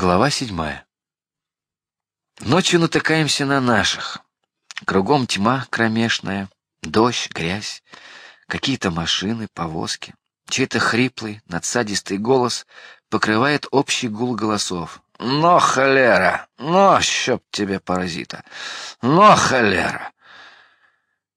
Глава седьмая. Ночью натыкаемся на наших. Кругом тьма кромешная, дождь, грязь, какие-то машины, повозки. Чей-то хриплый, надсадистый голос покрывает общий гул голосов. Но холера, но чтоб тебе паразита, но холера.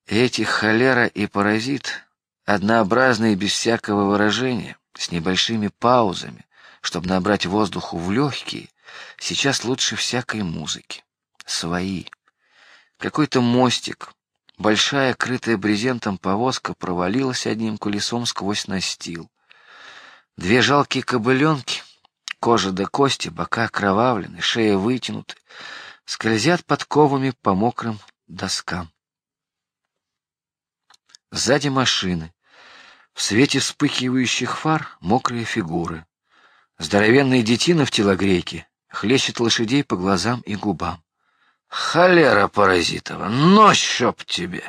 Эти холера и паразит однообразные без всякого выражения, с небольшими паузами, чтобы набрать воздуху в легкие, сейчас лучше всякой музыки. Свои. Какой-то мостик, большая, крытая брезентом повозка провалилась одним колесом сквозь настил. Две жалкие кобыленки, кожа до кости, бока окровавлены, шея вытянуты, скользят подковами по мокрым доскам. Сзади машины, в свете вспыхивающих фар мокрые фигуры. Здоровенные детина в телогрейке хлещет лошадей по глазам и губам. Холера паразитова, но чтоб тебе!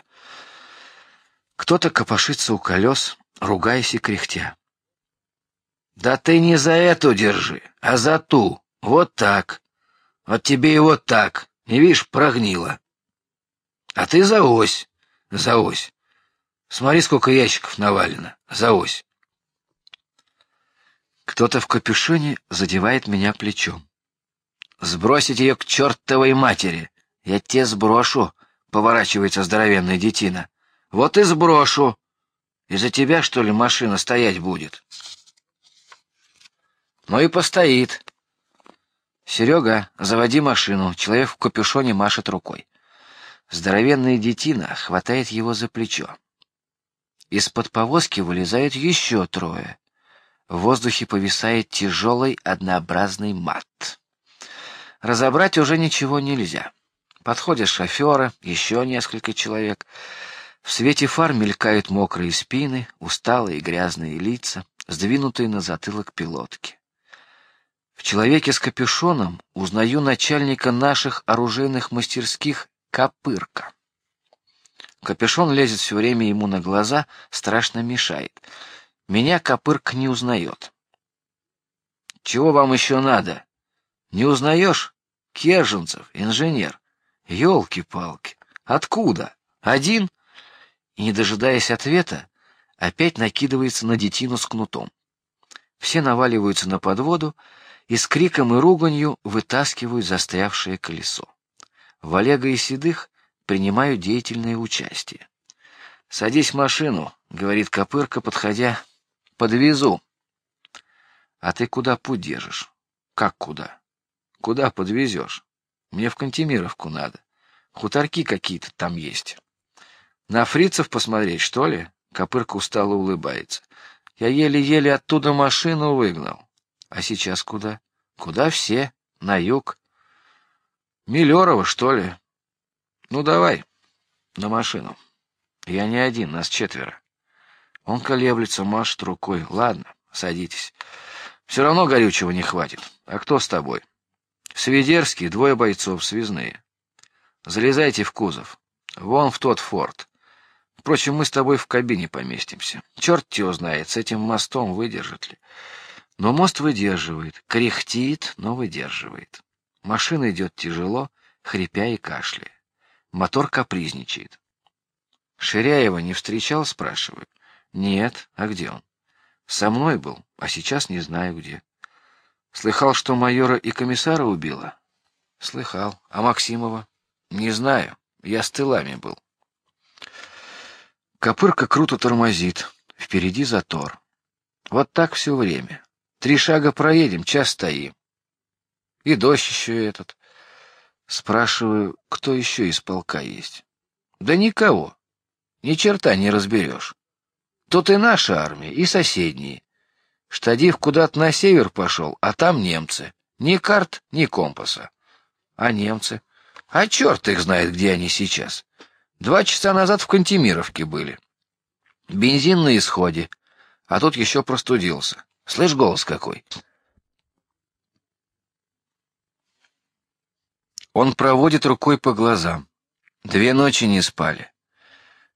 Кто-то копошится у колес, ругаясь и кряхтя. Да ты не за эту держи, а за ту. Вот так. Вот тебе и вот так. Не видишь, прогнила. А ты за ось, за ось. Смотри, сколько ящиков навалено. За ось. Кто-то в капюшоне задевает меня плечом. Сбросить ее к чертовой матери. Я те сброшу. Поворачивается здоровенная детина. Вот и сброшу. Из-за тебя что ли машина стоять будет? Ну и постоит. Серега, заводи машину. Человек в капюшоне машет рукой. Здоровенная детина хватает его за плечо. Из-под повозки вылезают еще трое. В воздухе повисает тяжелый однообразный мат. Разобрать уже ничего нельзя. Подходят шоферы, еще несколько человек. В свете фар мелькают мокрые спины, усталые грязные лица, сдвинутые на затылок пилотки. В человеке с капюшоном узнаю начальника наших оружейных мастерских Копырка. Капюшон лезет все время ему на глаза, страшно мешает. Меня Копырк не узнает. Чего вам еще надо? Не узнаешь? Керженцев, инженер. Елки-палки. Откуда? Один? И не дожидаясь ответа, опять накидывается на детину с кнутом. Все наваливаются на подводу и с криком и руганью вытаскивают застрявшее колесо. В Олега и Седых принимаю деятельное участие. Садись в машину, говорит Копырка, подходя. Подвезу. А ты куда путь держишь? Как куда? Куда подвезешь? Мне в Кантемировку надо. Хуторки какие-то там есть. На фрицев посмотреть, что ли? Копырка устало улыбается. Я еле-еле оттуда машину выгнал. А сейчас куда? Куда все? На юг. Миллерово, что ли? Ну давай на машину. Я не один, нас четверо. Он колеблется, машет рукой. Ладно, садитесь. Все равно горючего не хватит. А кто с тобой? Свидерский, двое бойцов, связные. Залезайте в кузов. Вон в тот форт. Впрочем, мы с тобой в кабине поместимся. Черт его знает, с этим мостом выдержит ли. Но мост выдерживает, кряхтит, но выдерживает. Машина идет тяжело, хрипя и кашляя. Мотор капризничает. Ширяева не встречал, спрашиваю. Нет, а где он? Со мной был, а сейчас не знаю где. Слыхал, что майора и комиссара убила? Слыхал. А Максимова? Не знаю. Я с тылами был. Копырка круто тормозит. Впереди затор. Вот так все время. Три шага проедем, час стоим. И дождь еще этот. Спрашиваю, кто еще из полка есть? Да никого. Ни черта не разберешь. Тут и наша армия, и соседние. Штадив куда-то на север пошел, а там немцы. Ни карт, ни компаса. А немцы? А черт их знает, где они сейчас. Два часа назад в Кантемировке были. Бензин на исходе, а тут еще простудился. Слышь, голос какой? Он проводит рукой по глазам. Две ночи не спали.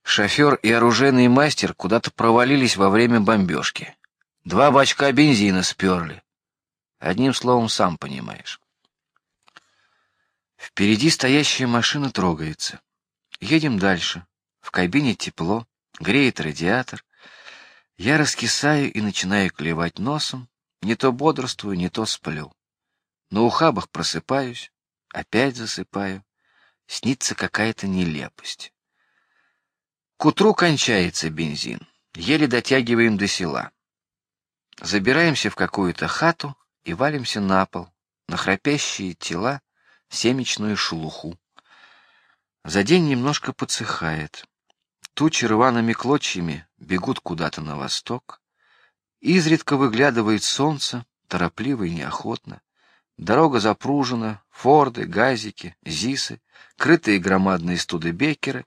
Шофер и оружейный мастер куда-то провалились во время бомбежки. Два бачка бензина сперли. Одним словом, сам понимаешь. Впереди стоящая машина трогается. Едем дальше. В кабине тепло, греет радиатор. Я раскисаю и начинаю клевать носом, не то бодрствую, не то сплю. На ухабах просыпаюсь, опять засыпаю. Снится какая-то нелепость. К утру кончается бензин. Еле дотягиваем до села. Забираемся в какую-то хату и валимся на пол, на храпящие тела, семечную шелуху. За день немножко подсыхает. Тучи рваными клочьями бегут куда-то на восток. Изредка выглядывает солнце, торопливо и неохотно. Дорога запружена, форды, газики, зисы, крытые громадные студебекеры.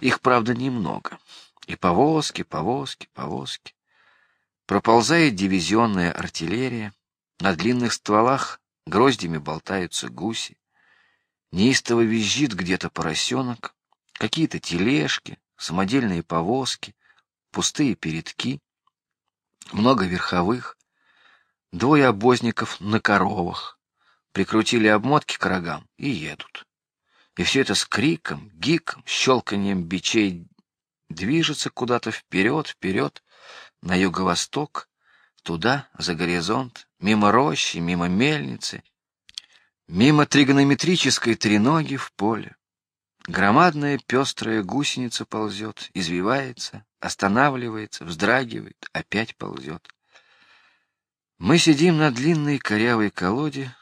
Их, правда, немного. И повозки, повозки, повозки. Проползает дивизионная артиллерия. На длинных стволах гроздями болтаются гуси. Неистово визжит где-то поросенок. Какие-то тележки, самодельные повозки, пустые передки, много верховых, двое обозников на коровах прикрутили обмотки к рогам и едут. И все это с криком, гиком, щелканием бичей движется куда-то вперед, вперед, на юго-восток, туда, за горизонт, мимо рощи, мимо мельницы, мимо тригонометрической треноги в поле. Громадная пестрая гусеница ползет, извивается, останавливается, вздрагивает, опять ползет. Мы сидим на длинной корявой колоде,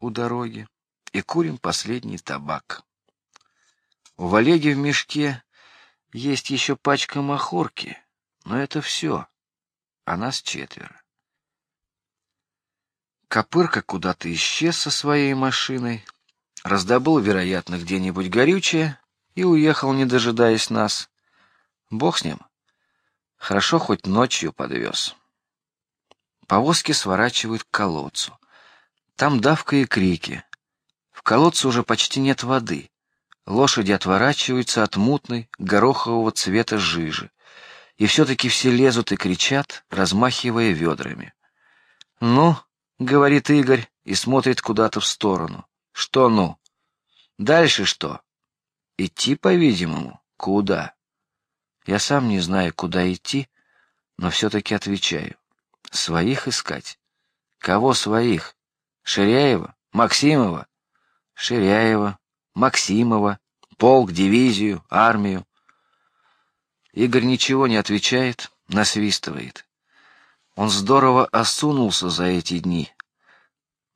у дороги и курим последний табак. У Валеги в мешке есть еще пачка махорки, но это все. А нас четверо. Копырка куда-то исчез со своей машиной, раздобыл, вероятно, где-нибудь горючее и уехал, не дожидаясь нас. Бог с ним. Хорошо хоть ночью подвез. Повозки сворачивают к колодцу. Там давка и крики. В колодце уже почти нет воды. Лошади отворачиваются от мутной горохового цвета жижи, и все-таки все лезут и кричат, размахивая ведрами. Ну, говорит Игорь и смотрит куда-то в сторону. Что ну? Дальше что? Идти, по-видимому, куда? Я сам не знаю, куда идти, но все-таки отвечаю: своих искать. Кого своих? Ширяева, Максимова, Ширяева, Максимова, полк, дивизию, армию. Игорь ничего не отвечает, насвистывает. Он здорово осунулся за эти дни.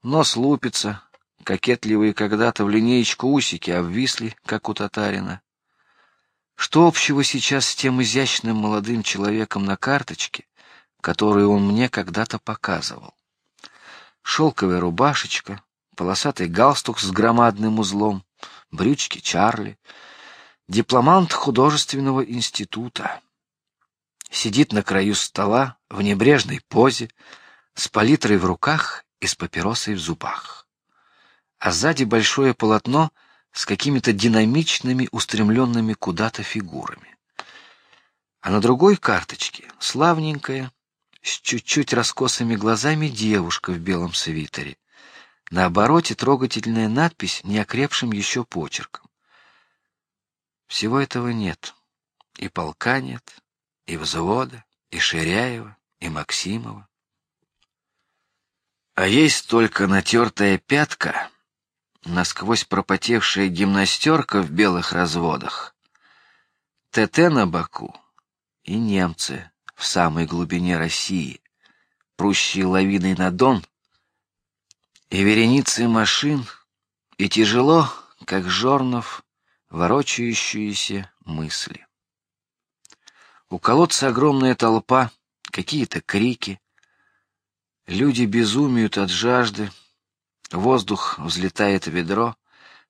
Нос лупится, кокетливые когда-то в линеечку усики обвисли, как у татарина. Что общего сейчас с тем изящным молодым человеком на карточке, которую он мне когда-то показывал? шелковая рубашечка, полосатый галстук с громадным узлом, брючки Чарли, дипломант художественного института. Сидит на краю стола в небрежной позе, с палитрой в руках и с папиросой в зубах. А сзади большое полотно с какими-то динамичными, устремленными куда-то фигурами. А на другой карточке славненькая, с чуть-чуть раскосыми глазами девушка в белом свитере. На обороте трогательная надпись неокрепшим еще почерком. Всего этого нет. И полка нет, и взвода, и Ширяева, и Максимова. А есть только натертая пятка, насквозь пропотевшая гимнастерка в белых разводах, ТТ на боку и немцы в самой глубине России, прущие лавиной на Дон, и вереницы машин, и тяжело, как жорнов, ворочающиеся мысли. У колодца огромная толпа, какие-то крики, люди безумеют от жажды, воздух взлетает ведро,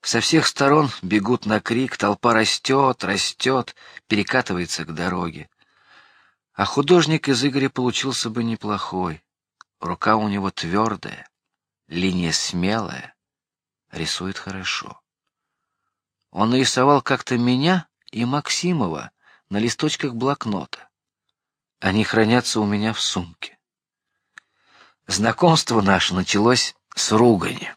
со всех сторон бегут на крик, толпа растет, растет, перекатывается к дороге. А художник из Игоря получился бы неплохой. Рука у него твердая, линия смелая, рисует хорошо. Он нарисовал как-то меня и Максимова на листочках блокнота. Они хранятся у меня в сумке. Знакомство наше началось с ругани.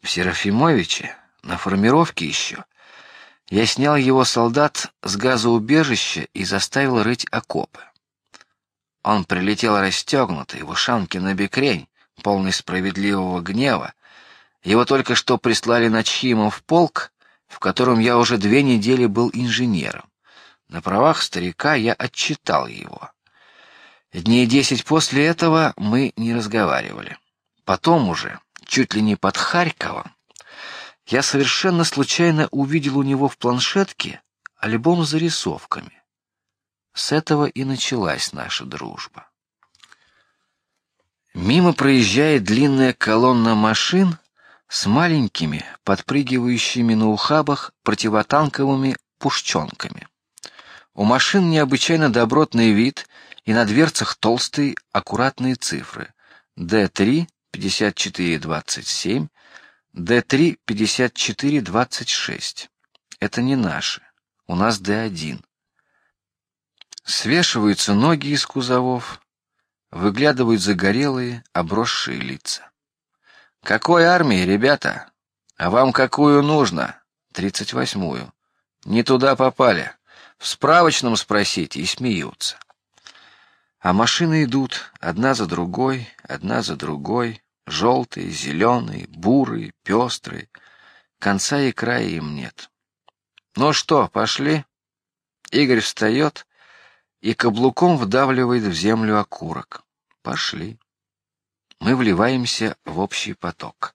В Серафимовиче на формировке еще я снял его солдат с газоубежища и заставил рыть окопы. Он прилетел расстегнутый, в ушанке на бекрень, полный справедливого гнева. Его только что прислали на Чхимов полк, в котором я уже две недели был инженером. На правах старика я отчитал его. Дней десять после этого мы не разговаривали. Потом уже, чуть ли не под Харьковом, я совершенно случайно увидел у него в планшетке альбом с зарисовками. С этого и началась наша дружба. Мимо проезжает длинная колонна машин с маленькими, подпрыгивающими на ухабах противотанковыми пушченками. У машин необычайно добротный вид, и на дверцах толстые, аккуратные цифры: Д3 5427, Д3 5426. Это не наши. У нас Д1. Свешиваются ноги из кузовов, выглядывают загорелые, обросшие лица. Какой армии, ребята? А вам какую нужно? Тридцать восьмую. Не туда попали. В справочном спросите и смеются. А машины идут одна за другой, одна за другой, желтые, зеленые, бурые, пестрые. Конца и края им нет. Ну что, пошли? Игорь встает и каблуком вдавливает в землю окурок. Пошли. Мы вливаемся в общий поток.